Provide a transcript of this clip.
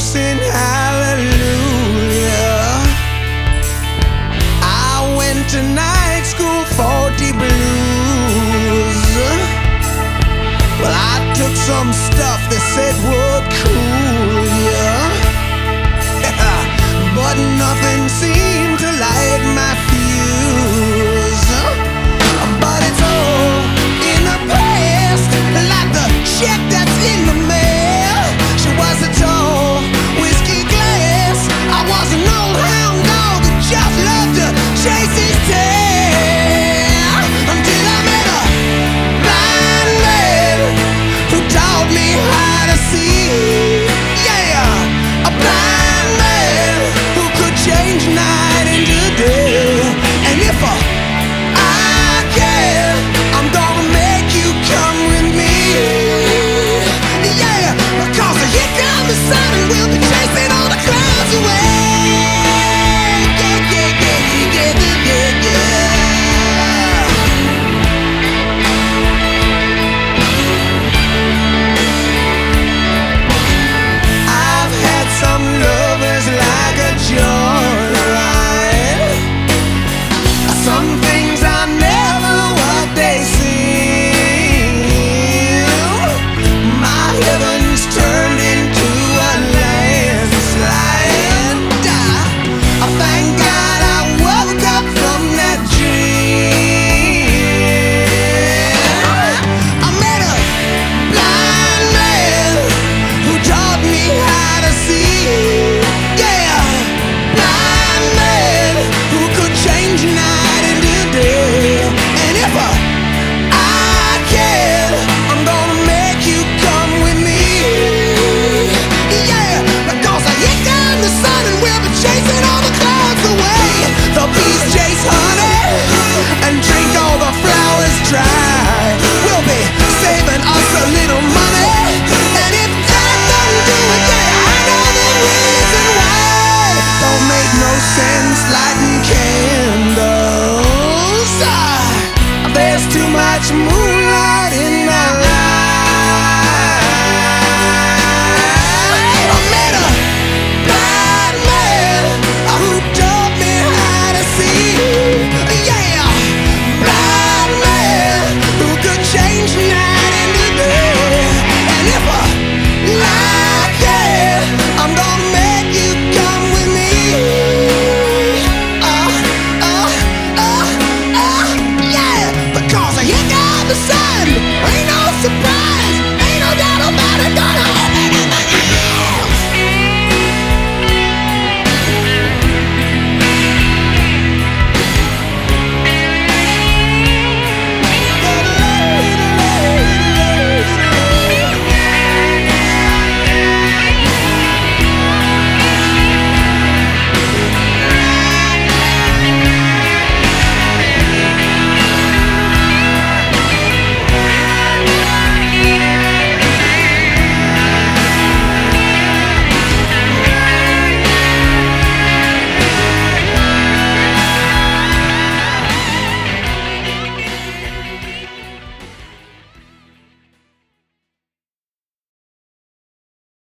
sing hallelujah. I went to night school for the blues. Well, I took some stuff they said would. and we'll be We'll be saving us a little money. And if doesn't do it, I know the reason why. Don't make no sense lighting candles. Ah, there's too much